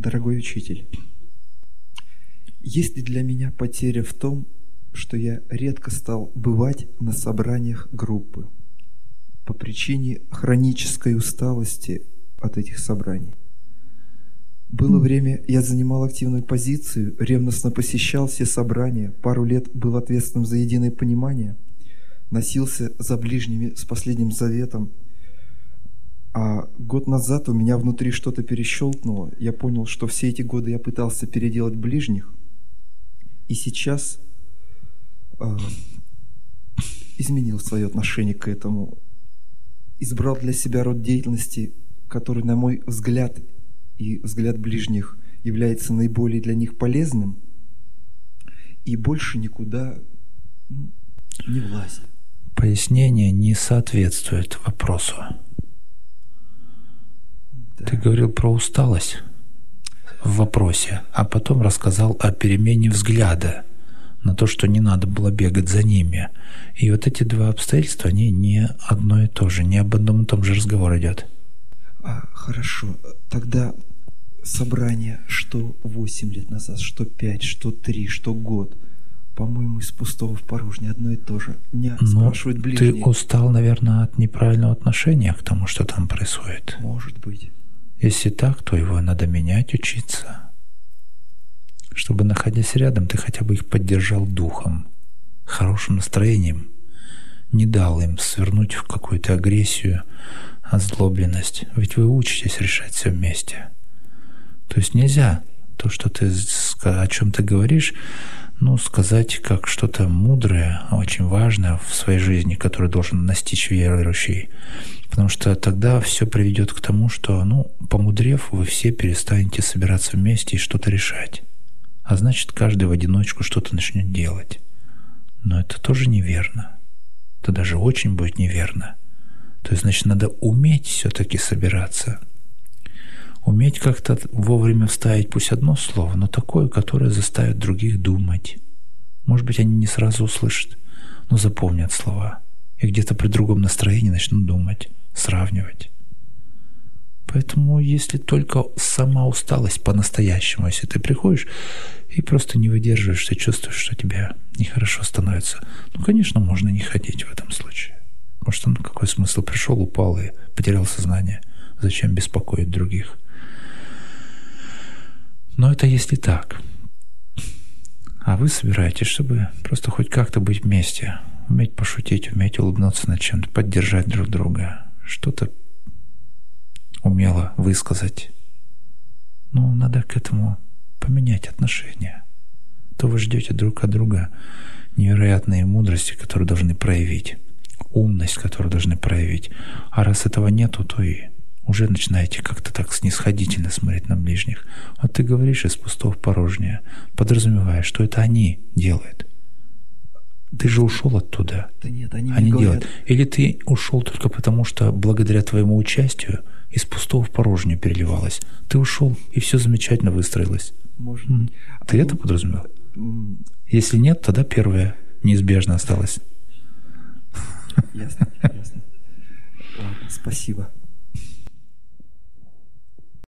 Дорогой учитель, есть ли для меня потеря в том, что я редко стал бывать на собраниях группы по причине хронической усталости от этих собраний? Было время, я занимал активную позицию, ревностно посещал все собрания, пару лет был ответственным за единое понимание, носился за ближними с последним заветом. Год назад у меня внутри что-то перещелкнуло. Я понял, что все эти годы я пытался переделать ближних, и сейчас э, изменил свое отношение к этому, избрал для себя род деятельности, который, на мой взгляд, и взгляд ближних является наиболее для них полезным, и больше никуда ну, не влазит. Пояснение не соответствует вопросу. Ты говорил про усталость в вопросе, а потом рассказал о перемене взгляда на то, что не надо было бегать за ними. И вот эти два обстоятельства, они не одно и то же, не об одном и том же разговор идет. А, хорошо, тогда собрание, что 8 лет назад, что 5, что 3, что год. По-моему, из пустого в порожнее одно и то же. Меня Но ну, спрашивают ближние. Ты устал, наверное, от неправильного отношения к тому, что там происходит. Может быть. Если так, то его надо менять, учиться. Чтобы, находясь рядом, ты хотя бы их поддержал духом, хорошим настроением, не дал им свернуть в какую-то агрессию, озлобленность. Ведь вы учитесь решать все вместе. То есть нельзя то, что ты о чем ты говоришь, ну, сказать как что-то мудрое, очень важное в своей жизни, которое должен настичь верующий. Потому что тогда все приведет к тому, что, ну, помудрев, вы все перестанете собираться вместе и что-то решать. А значит, каждый в одиночку что-то начнет делать. Но это тоже неверно. Это даже очень будет неверно. То есть, значит, надо уметь все-таки собираться – Уметь как-то вовремя вставить пусть одно слово, но такое, которое заставит других думать. Может быть, они не сразу услышат, но запомнят слова. И где-то при другом настроении начнут думать, сравнивать. Поэтому если только сама усталость по-настоящему, если ты приходишь и просто не выдерживаешь, ты чувствуешь, что тебе нехорошо становится, ну, конечно, можно не ходить в этом случае. Может, он какой смысл? Пришел, упал и потерял сознание. Зачем беспокоить других? Но это если так. А вы собираетесь, чтобы просто хоть как-то быть вместе, уметь пошутить, уметь улыбнуться над чем-то, поддержать друг друга, что-то умело высказать. Ну, надо к этому поменять отношения. То вы ждете друг от друга невероятные мудрости, которые должны проявить, умность, которую должны проявить. А раз этого нету, то и уже начинаете как-то так снисходительно смотреть на ближних. А ты говоришь из пустого в порожнее, подразумевая, что это они делают. Ты же ушел оттуда. Да нет, они, они не делают. Или ты ушел только потому, что благодаря твоему участию из пустого в порожнее переливалось. Ты ушел, и все замечательно выстроилось. Может Ты они... это подразумевал? Если нет, тогда первое неизбежно осталось. Ясно, ясно. Ладно, спасибо.